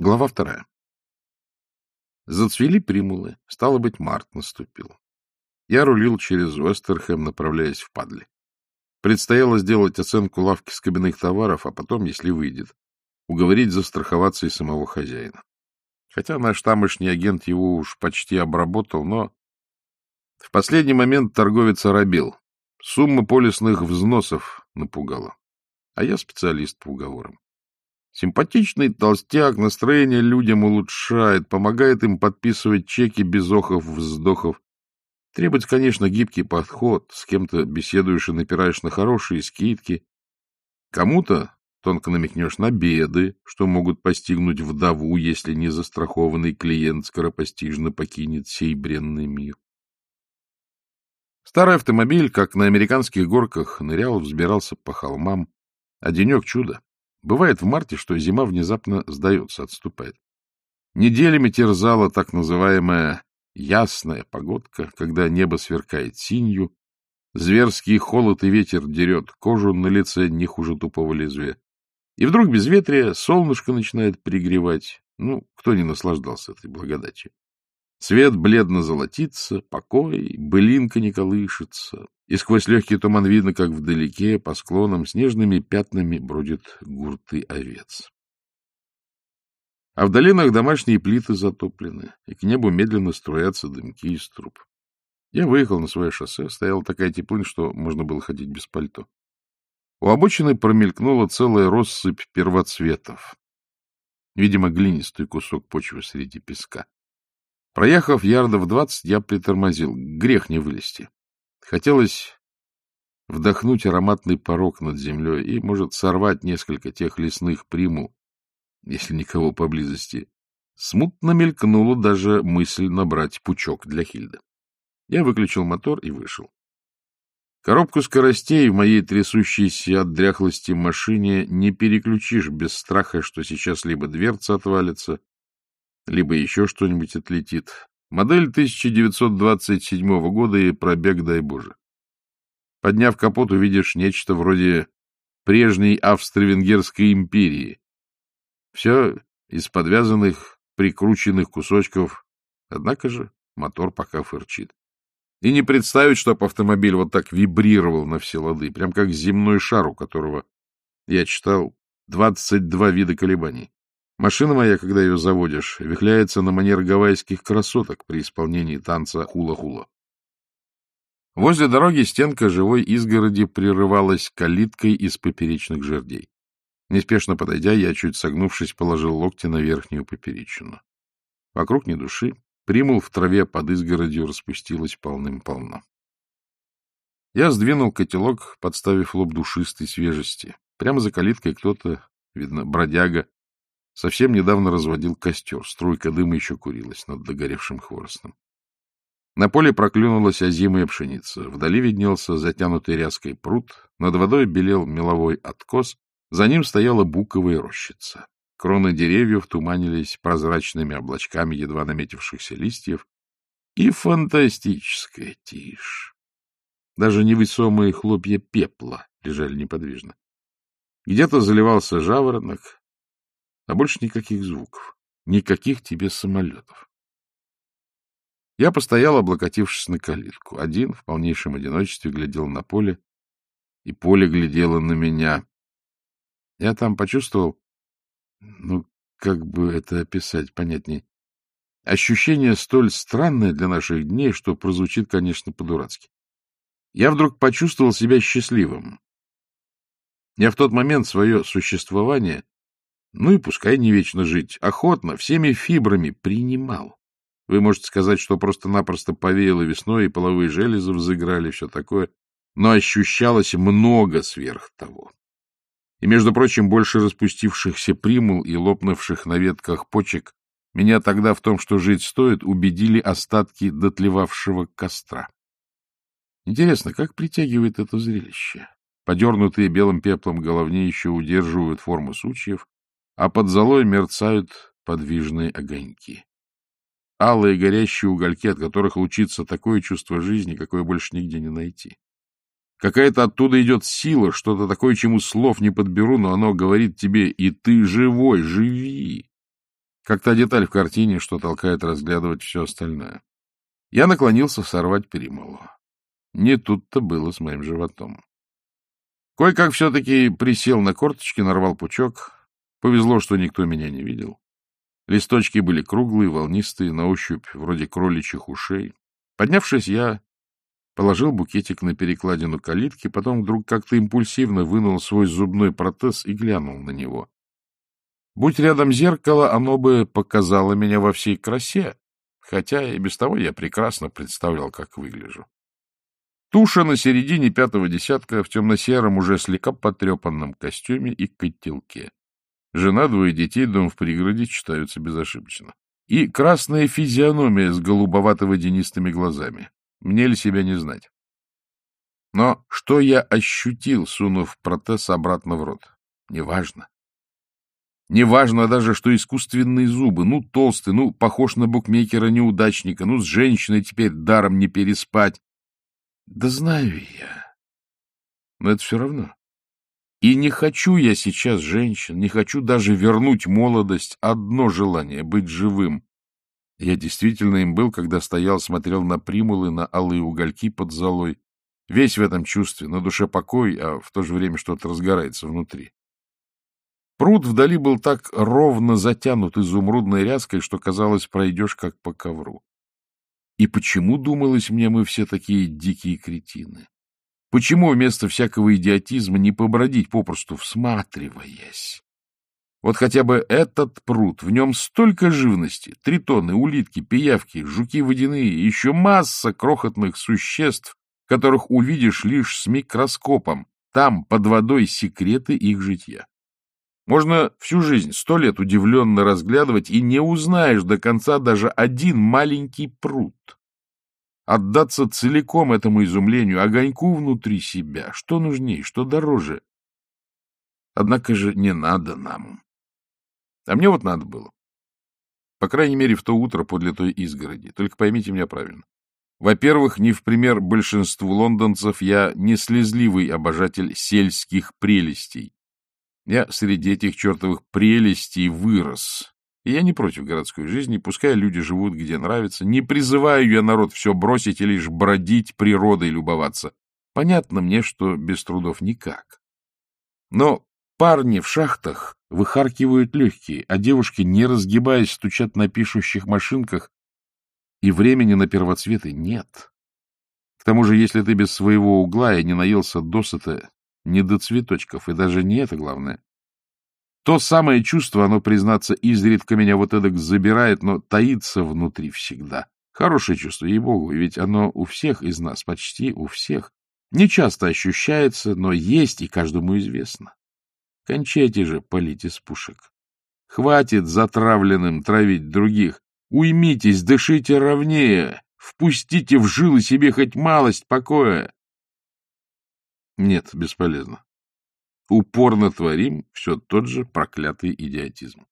Глава вторая. Зацвели примулы. Стало быть, март наступил. Я рулил через Уэстерхэм, направляясь в Падли. Предстояло сделать оценку лавки с кабинных товаров, а потом, если выйдет, уговорить застраховаться и самого хозяина. Хотя наш тамошний агент его уж почти обработал, но в последний момент торговец оробил. Сумма полисных взносов напугала. А я специалист по уговорам. Симпатичный толстяк настроение людям улучшает, помогает им подписывать чеки без охов-вздохов. Требуется, конечно, гибкий подход, с кем-то беседуешь и напираешь на хорошие скидки. Кому-то тонко намекнешь на беды, что могут постигнуть вдову, если не застрахованный клиент скоропостижно покинет сей бренный мир. Старый автомобиль, как на американских горках, нырял, взбирался по холмам. Денек чудо. Бывает в марте, что зима внезапно сдается, отступает. Неделями терзала так называемая ясная погодка, когда небо сверкает синью, зверский холод и ветер дерет кожу на лице не хуже тупого лезвия. И вдруг безветрие, солнышко начинает пригревать. Ну, кто не наслаждался этой благодатью? Свет бледно золотится, покой, былинка не колышется, и сквозь легкий туман видно, как вдалеке, по склонам, снежными пятнами бродят гурты овец. А в долинах домашние плиты затоплены, и к небу медленно струятся дымки из труб. Я выехал на свое шоссе, стояла такая теплынь, что можно было ходить без пальто. У обочины промелькнула целая россыпь первоцветов. Видимо, глинистый кусок почвы среди песка. Проехав ярдов двадцать, я притормозил. Грех не вылезти. Хотелось вдохнуть ароматный порог над землей и, может, сорвать несколько тех лесных примул, если никого поблизости. Смутно мелькнула даже мысль набрать пучок для Хильды. Я выключил мотор и вышел. Коробку скоростей в моей трясущейся от дряхлости машине не переключишь без страха, что сейчас либо дверца отвалится, либо еще что-нибудь отлетит. Модель 1927 года и пробег, дай боже. Подняв капот, увидишь нечто вроде прежней Австро-Венгерской империи. Все из подвязанных, прикрученных кусочков. Однако же мотор пока фырчит. И не представить, чтоб автомобиль вот так вибрировал на все лады, прям как земной шар, у которого, я читал, 22 вида колебаний. Машина моя, когда ее заводишь, вихляется на манер гавайских красоток при исполнении танца хула-хула. Возле дороги стенка живой изгороди прерывалась калиткой из поперечных жердей. Неспешно подойдя, я, чуть согнувшись, положил локти на верхнюю поперечину. Вокруг ни души, примул в траве под изгородью распустилась полным-полно. Я сдвинул котелок, подставив лоб душистой свежести. Прямо за калиткой кто-то, видно, бродяга, Совсем недавно разводил костер, струйка дыма еще курилась над догоревшим хворостом. На поле проклюнулась озимая пшеница, вдали виднелся затянутый ряской пруд, над водой белел меловой откос, за ним стояла буковая рощица. Кроны деревьев туманились прозрачными облачками едва наметившихся листьев, и фантастическая тишь. Даже невесомые хлопья пепла лежали неподвижно. Где-то заливался жаворонок, а больше никаких звуков, никаких тебе самолетов. Я постоял, облокотившись на калитку. Один в полнейшем одиночестве глядел на поле, и поле глядело на меня. Я там почувствовал, ну, как бы это описать понятнее, ощущение столь странное для наших дней, что прозвучит, конечно, по-дурацки. Я вдруг почувствовал себя счастливым. Я в тот момент свое существование ну и пускай не вечно жить, охотно, всеми фибрами принимал. Вы можете сказать, что просто-напросто повеяло весной, и половые железы взыграли, все такое, но ощущалось много сверх того. И, между прочим, больше распустившихся примул и лопнувших на ветках почек меня тогда в том, что жить стоит, убедили остатки дотлевавшего костра. Интересно, как притягивает это зрелище? Подернутые белым пеплом головни еще удерживают форму сучьев, а под золой мерцают подвижные огоньки. Алые горящие угольки, от которых лучится такое чувство жизни, какое больше нигде не найти. Какая-то оттуда идет сила, что-то такое, чему слов не подберу, но оно говорит тебе «и ты живой, живи!» как та деталь в картине, что толкает разглядывать все остальное. Я наклонился сорвать перемолу. Не тут-то было с моим животом. Кое-как все-таки присел на корточки, нарвал пучок. Повезло, что никто меня не видел. Листочки были круглые, волнистые, на ощупь, вроде кроличьих ушей. Поднявшись, я положил букетик на перекладину калитки, потом вдруг как-то импульсивно вынул свой зубной протез и глянул на него. Будь рядом зеркало, оно бы показало меня во всей красе, хотя и без того я прекрасно представлял, как выгляжу. Туша на середине пятого десятка в темно-сером, уже слегка потрепанном костюме и котелке. Жена, двое детей, дом в пригороде читаются безошибочно. И красная физиономия с голубовато-водянистыми глазами. Мне ли себя не знать? Но что я ощутил, сунув протез обратно в рот? Неважно. Неважно даже, что искусственные зубы, ну, толстый, ну, похож на букмекера-неудачника, ну, с женщиной теперь даром не переспать. Да знаю я. Но это все равно. И не хочу я сейчас женщин, не хочу даже вернуть молодость. Одно желание — быть живым. Я действительно им был, когда стоял, смотрел на примулы, на алые угольки под золой. Весь в этом чувстве, на душе покой, а в то же время что-то разгорается внутри. Пруд вдали был так ровно затянут изумрудной ряской, что, казалось, пройдешь как по ковру. И почему, думалось мне, мы все такие дикие кретины? Почему вместо всякого идиотизма не побродить попросту, всматриваясь? Вот хотя бы этот пруд, в нем столько живности, тритоны, улитки, пиявки, жуки водяные, еще масса крохотных существ, которых увидишь лишь с микроскопом. Там, под водой, секреты их житья. Можно всю жизнь, сто лет удивленно разглядывать, и не узнаешь до конца даже один маленький пруд отдаться целиком этому изумлению, огоньку внутри себя. Что нужнее, что дороже? Однако же не надо нам. А мне вот надо было. По крайней мере, в то утро подле той изгороди. Только поймите меня правильно. Во-первых, не в пример большинству лондонцев я не слезливый обожатель сельских прелестей. Я среди этих чертовых прелестей вырос, и я не против городской жизни, пускай люди живут где нравится. Не призываю я народ все бросить и лишь бродить природой любоваться. Понятно мне, что без трудов никак. Но парни в шахтах выхаркивают легкие, а девушки, не разгибаясь, стучат на пишущих машинках, и времени на первоцветы нет. К тому же, если ты без своего угла и не наелся досыта, не до цветочков, и даже не это главное, то самое чувство, оно, признаться, изредка меня вот эдак забирает, но таится внутри всегда. Хорошее чувство, ей-богу, ведь оно у всех из нас, почти у всех. Не часто ощущается, но есть и каждому известно. Кончайте же палить из пушек. Хватит затравленным травить других. Уймитесь, дышите ровнее, впустите в жилы себе хоть малость покоя. Нет, бесполезно упорно творим все тот же проклятый идиотизм.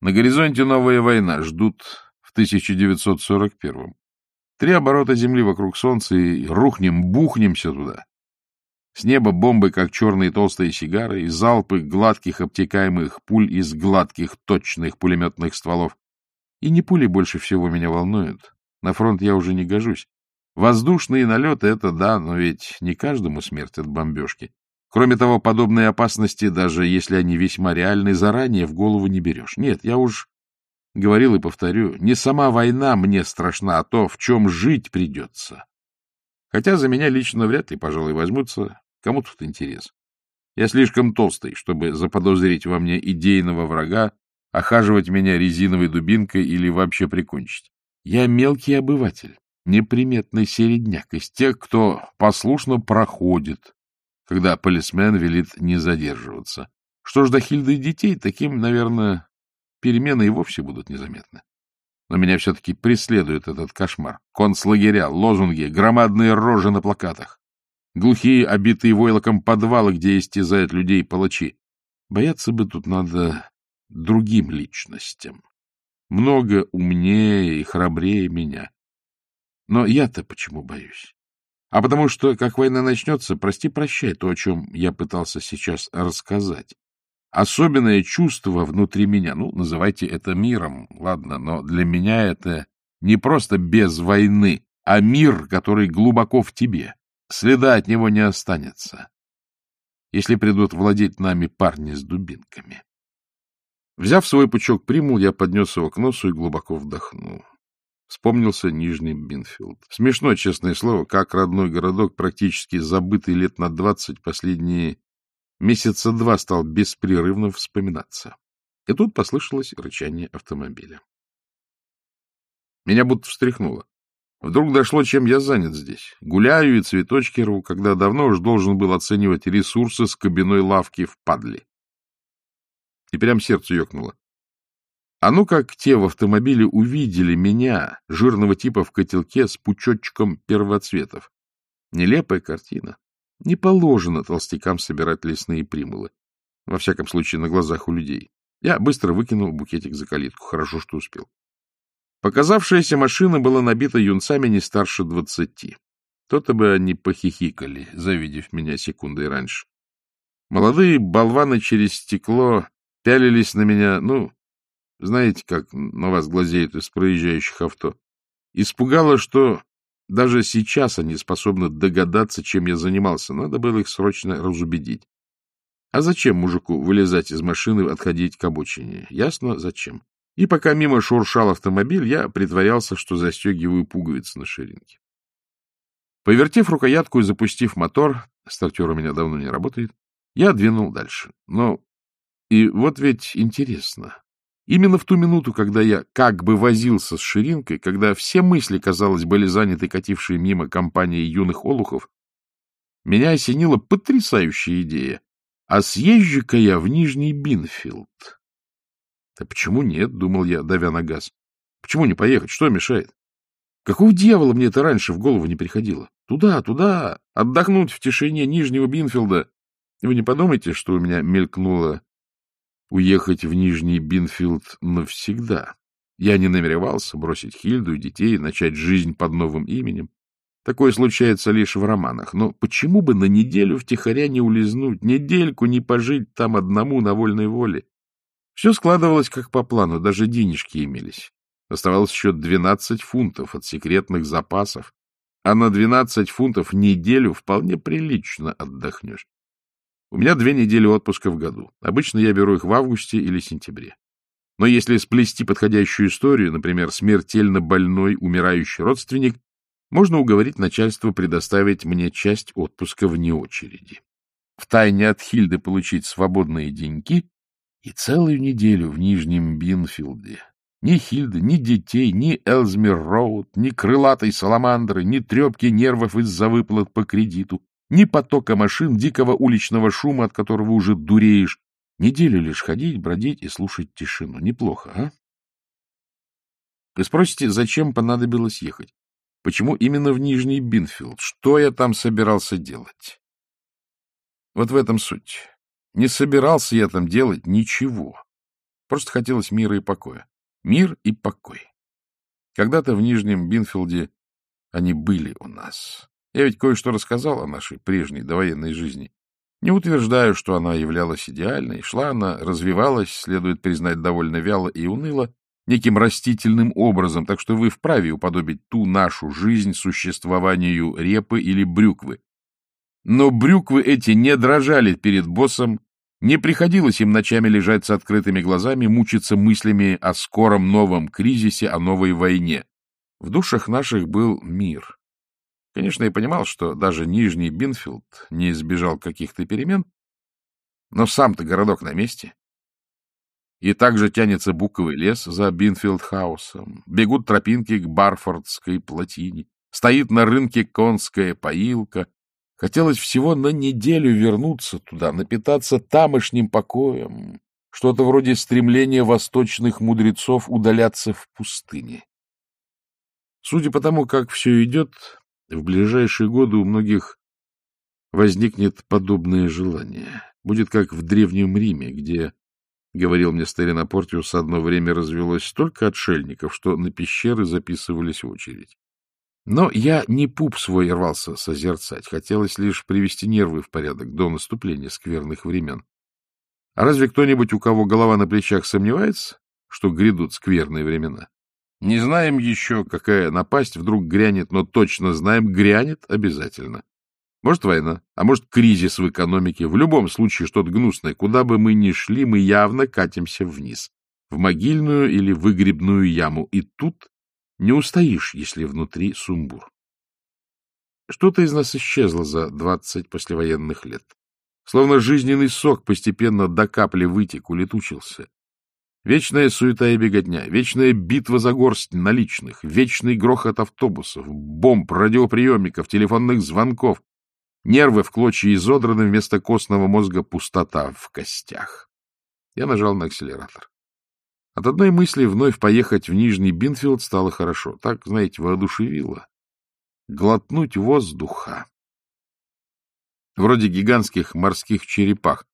На горизонте новая война ждут в 1941-м. Три оборота Земли вокруг Солнца и рухнем, бухнемся туда. С неба бомбы, как черные толстые сигары, и залпы гладких обтекаемых пуль из гладких точных пулеметных стволов. И не пули больше всего меня волнуют. На фронт я уже не гожусь. Воздушные налеты — это да, но ведь не каждому смерть от бомбежки. Кроме того, подобные опасности, даже если они весьма реальны, заранее в голову не берешь. Нет, я уж говорил и повторю, не сама война мне страшна, а то, в чем жить придется. Хотя за меня лично вряд ли, пожалуй, возьмутся. Кому тут интерес? Я слишком толстый, чтобы заподозрить во мне идейного врага, охаживать меня резиновой дубинкой или вообще прикончить. Я мелкий обыватель, неприметный середняк из тех, кто послушно проходит, когда полисмен велит не задерживаться. Что ж до Хильды и детей, таким, наверное, перемены и вовсе будут незаметны. Но меня все-таки преследует этот кошмар. Концлагеря, лозунги, громадные рожи на плакатах. Глухие, обитые войлоком подвалы, где истязают людей палачи. Бояться бы тут надо другим личностям. Много умнее и храбрее меня. Но я-то почему боюсь? А потому что, как война начнется, прости-прощай то, о чем я пытался сейчас рассказать. особенное чувство внутри меня. Ну, называйте это миром, ладно, но для меня это не просто без войны, а мир, который глубоко в тебе. Следа от него не останется, если придут владеть нами парни с дубинками. Взяв свой пучок примул, я поднес его к носу и глубоко вдохнул. Вспомнился Нижний Бинфилд. Смешно, честное слово, как родной городок, практически забытый лет на двадцать, последние месяца два стал беспрерывно вспоминаться. И тут послышалось рычание автомобиля. Меня будто встряхнуло. Вдруг дошло, чем я занят здесь. Гуляю и цветочки рву, когда давно уж должен был оценивать ресурсы с кабиной лавки в падле. И прям сердце ёкнуло. А ну как те в автомобиле увидели меня, жирного типа в котелке с пучочком первоцветов. Нелепая картина. Не положено толстякам собирать лесные примулы. Во всяком случае, на глазах у людей. Я быстро выкинул букетик за калитку. Хорошо, что успел. Показавшаяся машина была набита юнцами не старше двадцати. То-то бы они похихикали, завидев меня секундой раньше. Молодые болваны через стекло пялились на меня, ну, знаете, как на вас глазеют из проезжающих авто. Испугало, что даже сейчас они способны догадаться, чем я занимался. Надо было их срочно разубедить. А зачем мужику вылезать из машины и отходить к обочине? Ясно, зачем. И пока мимо шуршал автомобиль, я притворялся, что застегиваю пуговицы на ширинке. Повертев рукоятку и запустив мотор, стартер у меня давно не работает, я двинул дальше. Но и вот ведь интересно, Именно в ту минуту, когда я как бы возился с ширинкой, когда все мысли, казалось, были заняты катившей мимо компанией юных олухов, меня осенила потрясающая идея. А съезжу-ка я в Нижний Бинфилд. Да почему нет, — думал я, давя на газ. Почему не поехать? Что мешает? Какого дьявола мне это раньше в голову не приходило? Туда, туда, отдохнуть в тишине Нижнего Бинфилда. Вы не подумайте, что у меня мелькнуло уехать в Нижний Бинфилд навсегда. Я не намеревался бросить Хильду и детей, начать жизнь под новым именем. Такое случается лишь в романах. Но почему бы на неделю втихаря не улизнуть, недельку не пожить там одному на вольной воле? Все складывалось как по плану, даже денежки имелись. Оставалось еще двенадцать фунтов от секретных запасов, а на двенадцать фунтов неделю вполне прилично отдохнешь. У меня две недели отпуска в году. Обычно я беру их в августе или сентябре. Но если сплести подходящую историю, например, смертельно больной, умирающий родственник, можно уговорить начальство предоставить мне часть отпуска вне очереди. Втайне от Хильды получить свободные деньги и целую неделю в Нижнем Бинфилде. Ни Хильды, ни детей, ни Элзмир Роуд, ни крылатой саламандры, ни трепки нервов из-за выплат по кредиту, ни потока машин, дикого уличного шума, от которого уже дуреешь. Неделю лишь ходить, бродить и слушать тишину. Неплохо, а? Вы спросите, зачем понадобилось ехать? Почему именно в Нижний Бинфилд? Что я там собирался делать? Вот в этом суть. Не собирался я там делать ничего. Просто хотелось мира и покоя. Мир и покой. Когда-то в Нижнем Бинфилде они были у нас. Я ведь кое-что рассказал о нашей прежней довоенной жизни. Не утверждаю, что она являлась идеальной. Шла она, развивалась, следует признать, довольно вяло и уныло, неким растительным образом, так что вы вправе уподобить ту нашу жизнь существованию репы или брюквы. Но брюквы эти не дрожали перед боссом, не приходилось им ночами лежать с открытыми глазами, мучиться мыслями о скором новом кризисе, о новой войне. В душах наших был мир. Конечно, я понимал, что даже Нижний Бинфилд не избежал каких-то перемен, но сам-то городок на месте. И также тянется буковый лес за Бинфилд-хаусом, бегут тропинки к Барфордской плотине, стоит на рынке конская поилка. Хотелось всего на неделю вернуться туда, напитаться тамошним покоем, что-то вроде стремления восточных мудрецов удаляться в пустыне. Судя по тому, как все идет, в ближайшие годы у многих возникнет подобное желание. Будет как в Древнем Риме, где, говорил мне старина Портиус, одно время развелось столько отшельников, что на пещеры записывались в очередь. Но я не пуп свой рвался созерцать, хотелось лишь привести нервы в порядок до наступления скверных времен. А разве кто-нибудь, у кого голова на плечах, сомневается, что грядут скверные времена? Не знаем еще, какая напасть вдруг грянет, но точно знаем, грянет обязательно. Может, война, а может, кризис в экономике. В любом случае, что-то гнусное. Куда бы мы ни шли, мы явно катимся вниз. В могильную или выгребную яму. И тут не устоишь, если внутри сумбур. Что-то из нас исчезло за двадцать послевоенных лет. Словно жизненный сок постепенно до капли вытек, улетучился. Вечная суета и беготня, вечная битва за горсть наличных, вечный грохот автобусов, бомб, радиоприемников, телефонных звонков. Нервы в клочья изодраны, вместо костного мозга пустота в костях. Я нажал на акселератор. От одной мысли вновь поехать в Нижний Бинфилд стало хорошо. Так, знаете, воодушевило. Глотнуть воздуха. Вроде гигантских морских черепах,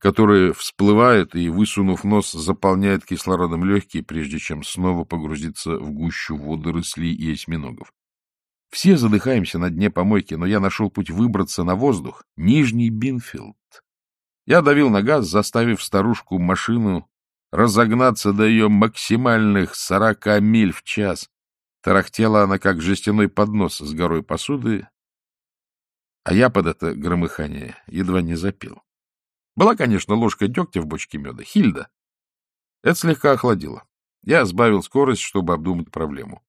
которые всплывают и, высунув нос, заполняют кислородом легкие, прежде чем снова погрузиться в гущу водорослей и осьминогов. Все задыхаемся на дне помойки, но я нашел путь выбраться на воздух. Нижний Бинфилд. Я давил на газ, заставив старушку машину разогнаться до ее максимальных сорока миль в час. Тарахтела она, как жестяной поднос с горой посуды, а я под это громыхание едва не запил. Была, конечно, ложка дегтя в бочке меда. Хильда. Это слегка охладило. Я сбавил скорость, чтобы обдумать проблему.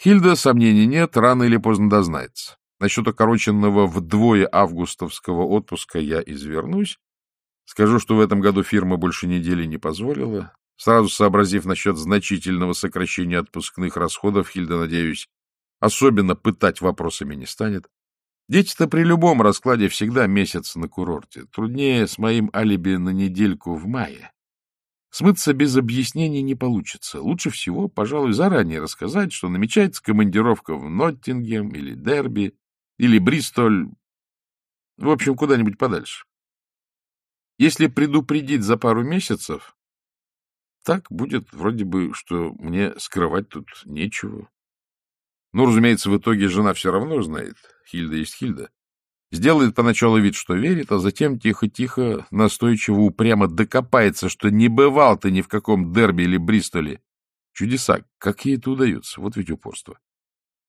Хильда, сомнений нет, рано или поздно дознается. Насчет окороченного вдвое августовского отпуска я извернусь. Скажу, что в этом году фирма больше недели не позволила. Сразу сообразив насчет значительного сокращения отпускных расходов, Хильда, надеюсь, особенно пытать вопросами не станет. Дети-то при любом раскладе всегда месяц на курорте. Труднее с моим алиби на недельку в мае. Смыться без объяснений не получится. Лучше всего, пожалуй, заранее рассказать, что намечается командировка в Ноттингем или Дерби, или Бристоль, в общем, куда-нибудь подальше. Если предупредить за пару месяцев, так будет вроде бы, что мне скрывать тут нечего. Ну, разумеется, в итоге жена все равно знает. Хильда есть Хильда. Сделает поначалу вид, что верит, а затем тихо-тихо, настойчиво, упрямо докопается, что не бывал ты ни в каком дерби или Бристоле. Чудеса, как ей это удается, вот ведь упорство.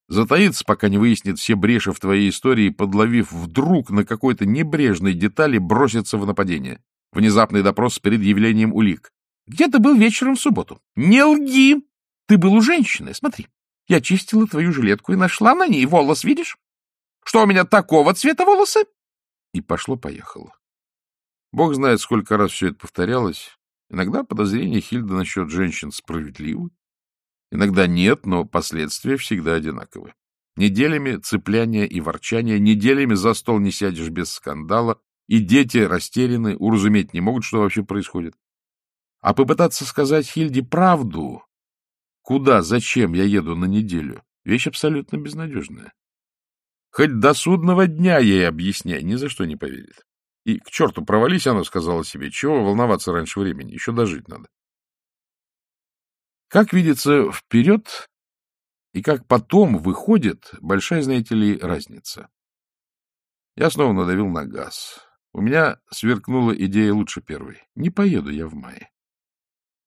Затаится, пока не выяснит все бреши в твоей истории, подловив вдруг на какой-то небрежной детали, бросится в нападение. Внезапный допрос с предъявлением улик. Где ты был вечером в субботу? Не лги! Ты был у женщины, смотри. Я чистила твою жилетку и нашла на ней волос, видишь? Что у меня такого цвета волосы? И пошло-поехало. Бог знает, сколько раз все это повторялось. Иногда подозрения Хильды насчет женщин справедливы. Иногда нет, но последствия всегда одинаковы. Неделями цепляния и ворчания, неделями за стол не сядешь без скандала, и дети растеряны, уразуметь не могут, что вообще происходит. А попытаться сказать Хильде правду, куда, зачем я еду на неделю, вещь абсолютно безнадежная. Хоть до судного дня ей объясняй, ни за что не поверит. И к черту провались она, сказала себе, чего волноваться раньше времени, еще дожить надо. Как видится, вперед и как потом выходит, большая, знаете ли, разница. Я снова надавил на газ. У меня сверкнула идея лучше первой. Не поеду я в мае.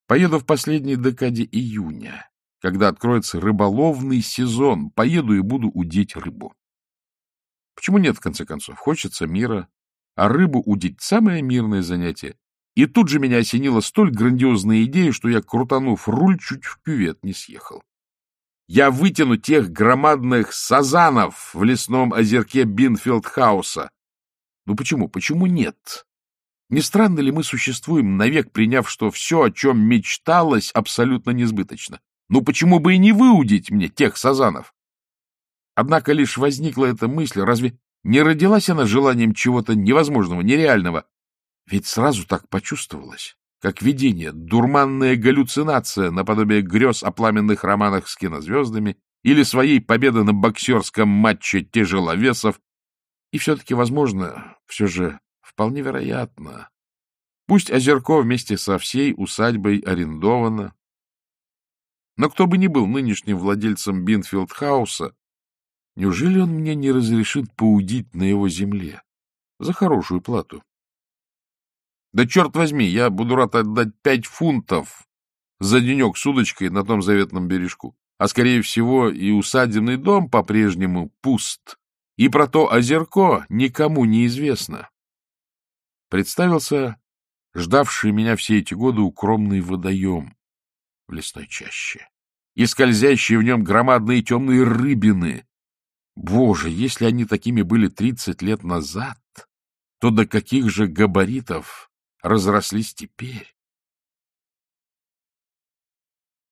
Поеду в последней декаде июня, когда откроется рыболовный сезон. Поеду и буду удить рыбу. Почему нет, в конце концов? Хочется мира. А рыбу удить — самое мирное занятие. И тут же меня осенила столь грандиозная идея, что я, крутанув руль, чуть в кювет не съехал. Я вытяну тех громадных сазанов в лесном озерке Бинфилдхауса. Ну почему? Почему нет? Не странно ли мы существуем, навек приняв, что все, о чем мечталось, абсолютно несбыточно? Ну почему бы и не выудить мне тех сазанов? Однако лишь возникла эта мысль, разве не родилась она желанием чего-то невозможного, нереального? Ведь сразу так почувствовалось, как видение, дурманная галлюцинация наподобие грез о пламенных романах с кинозвездами или своей победы на боксерском матче тяжеловесов. И все-таки, возможно, все же Вполне вероятно. Пусть Озерко вместе со всей усадьбой арендовано. Но кто бы ни был нынешним владельцем Бинфилд-хауса, неужели он мне не разрешит поудить на его земле за хорошую плату? Да черт возьми, я буду рад отдать пять фунтов за денек с удочкой на том заветном бережку. А, скорее всего, и усадебный дом по-прежнему пуст. И про то озерко никому не известно. Представился ждавший меня все эти годы укромный водоем в лесной чаще и скользящие в нем громадные темные рыбины. Боже, если они такими были тридцать лет назад, то до каких же габаритов разрослись теперь?